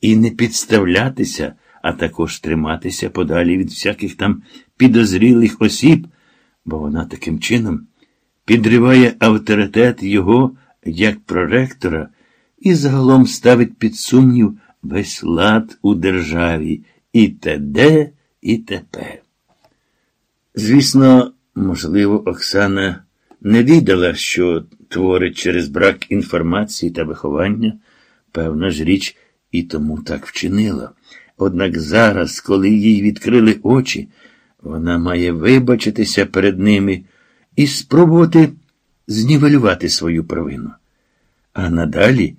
і не підставлятися, а також триматися подалі від всяких там підозрілих осіб, бо вона таким чином підриває авторитет його як проректора і загалом ставить під сумнів весь лад у державі і т.д. і т.п. Звісно, можливо, Оксана не віддала, що творить через брак інформації та виховання, певна ж річ, і тому так вчинила. Однак зараз, коли їй відкрили очі, вона має вибачитися перед ними і спробувати знівелювати свою провину. А надалі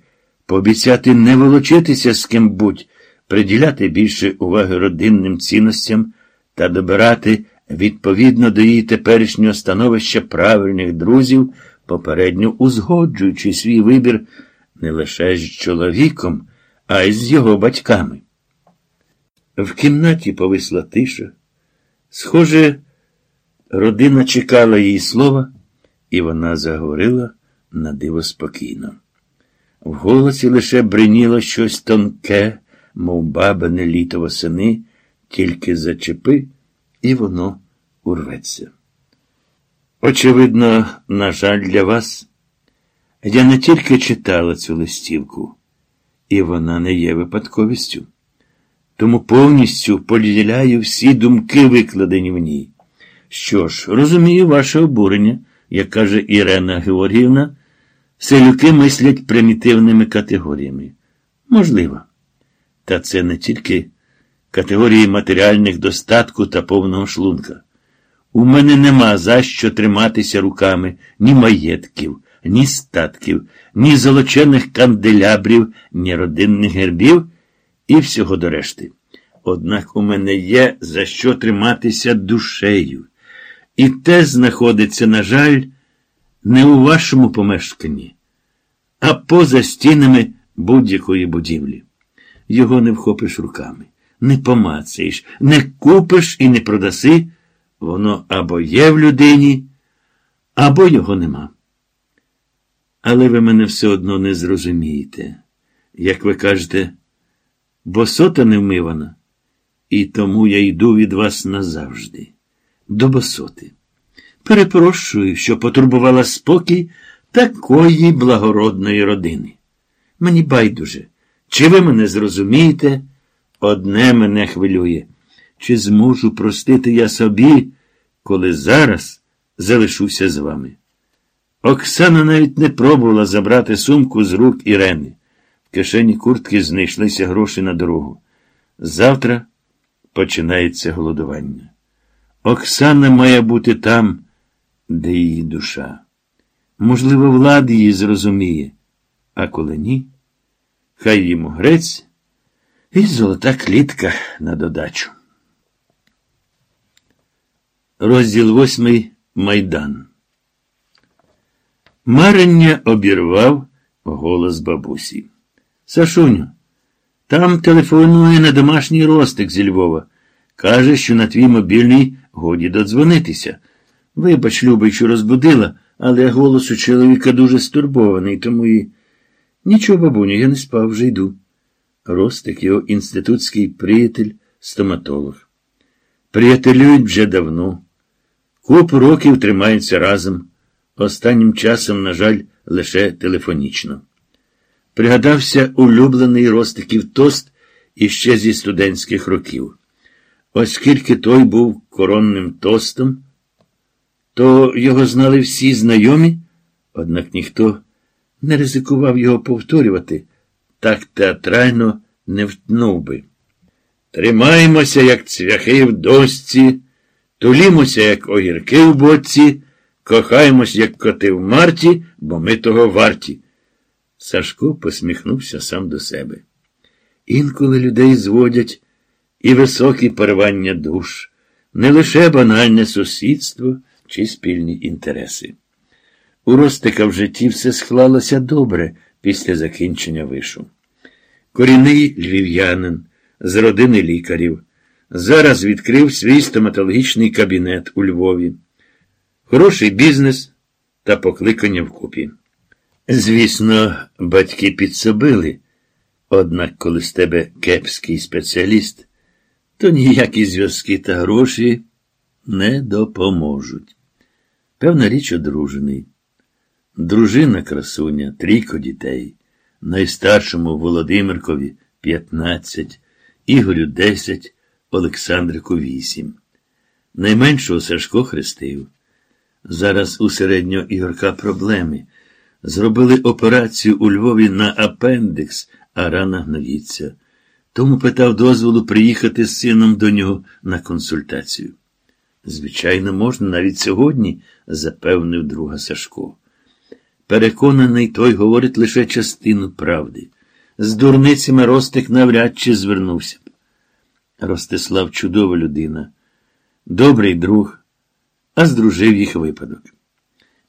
пообіцяти не волочитися з ким будь, приділяти більше уваги родинним цінностям та добирати відповідно до її теперішнього становища правильних друзів, попередньо узгоджуючи свій вибір не лише з чоловіком, а й з його батьками. В кімнаті повисла тиша. Схоже, родина чекала її слова, і вона заговорила на диво спокійно. В голосі лише бриніло щось тонке, мов бабине літо восени, тільки зачепи, і воно урветься. Очевидно, на жаль, для вас, я не тільки читала цю листівку, і вона не є випадковістю. Тому повністю поділяю всі думки, викладені в ній. Що ж, розумію ваше обурення, як каже Ірена Георгіївна, селюки мислять примітивними категоріями. Можливо. Та це не тільки категорії матеріальних достатку та повного шлунка. У мене нема за що триматися руками ні маєтків, ні статків, ні золочених канделябрів, ні родинних гербів і всього до решти. Однак у мене є за що триматися душею. І те знаходиться, на жаль, не у вашому помешканні, а поза стінами будь-якої будівлі. Його не вхопиш руками, не помацаєш, не купиш і не продаси. Воно або є в людині, або його нема. Але ви мене все одно не зрозумієте, як ви кажете, босота не вмивана, і тому я йду від вас назавжди, до босоти. Перепрошую, що потурбувала спокій такої благородної родини. Мені байдуже, чи ви мене зрозумієте, одне мене хвилює. Чи зможу простити я собі, коли зараз залишуся з вами? Оксана навіть не пробувала забрати сумку з рук Ірени. В кишені куртки знайшлися гроші на дорогу. Завтра починається голодування. Оксана має бути там, де її душа. Можливо, влад її зрозуміє, а коли ні, хай йому грець і золота клітка на додачу. Розділ восьмий Майдан. Марення обірвав голос бабусі. Сашуню, там телефонує на домашній ростик зі Львова. Каже, що на твій мобільний годі додзвонитися. Вибач, любий, що розбудила, але голос у чоловіка дуже стурбований, тому і. Нічого, бабуню, я не спав, вже йду. Ростик, його інститутський приятель, стоматолог. Приятелюють вже давно. Купу років тримаються разом, останнім часом, на жаль, лише телефонічно. Пригадався улюблений Ростиків тост іще зі студентських років. Оскільки той був коронним тостом, то його знали всі знайомі, однак ніхто не ризикував його повторювати, так театрально не втнув би. Тримаємося, як цвяхи в досці. Тулімося, як огірки в боці, кохаємось, як коти в марті, бо ми того варті. Сашко посміхнувся сам до себе. Інколи людей зводять і високі порвання душ, не лише банальне сусідство чи спільні інтереси. У Ростика в житті все склалося добре після закінчення вишу. Корінний львів'янин з родини лікарів. Зараз відкрив свій стоматологічний кабінет у Львові. Хороший бізнес та покликання вкупі. Звісно, батьки підсобили, Однак, коли з тебе кепський спеціаліст, то ніякі зв'язки та гроші не допоможуть. Певна річ одружений. Дружина красуня, трійко дітей, найстаршому Володимиркові 15, Ігорю 10, Олександрику 8. Найменшого Сашко хрестив. Зараз у середнього Ігорка проблеми. Зробили операцію у Львові на апендикс, а рана гноїться. Тому питав дозволу приїхати з сином до нього на консультацію. Звичайно, можна навіть сьогодні, запевнив друга Сашко. Переконаний, той говорить лише частину правди. З дурницями Ростик навряд чи звернувся б. Ростислав чудова людина, добрий друг, а здружив їх випадок.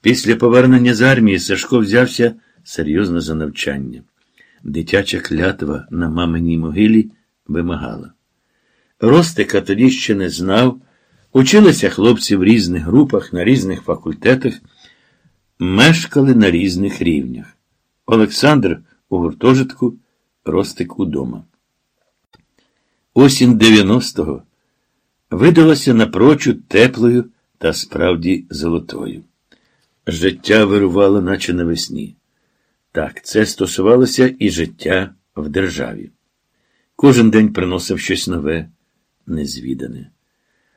Після повернення з армії Сашко взявся серйозно за навчання. Дитяча клятва на маминій могилі вимагала. Ростика тоді ще не знав, училися хлопці в різних групах, на різних факультетах, мешкали на різних рівнях. Олександр у гуртожитку, Ростик удома. Осінь 90-го видалася напрочуд теплою та справді золотою. Життя вирувало, наче навесні. Так, це стосувалося і життя в державі. Кожен день приносив щось нове, незвідане.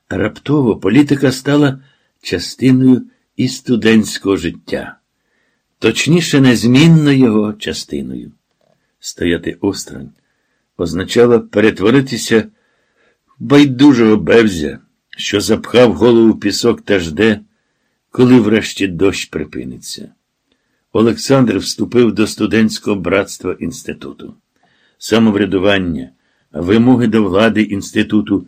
Раптово політика стала частиною і студентського життя, точніше, незмінно його частиною. Стояти осторонь означало перетворитися в байдужого бевзя, що запхав голову пісок та жде, коли врешті дощ припиниться. Олександр вступив до студентського братства інституту. Самоврядування, вимоги до влади інституту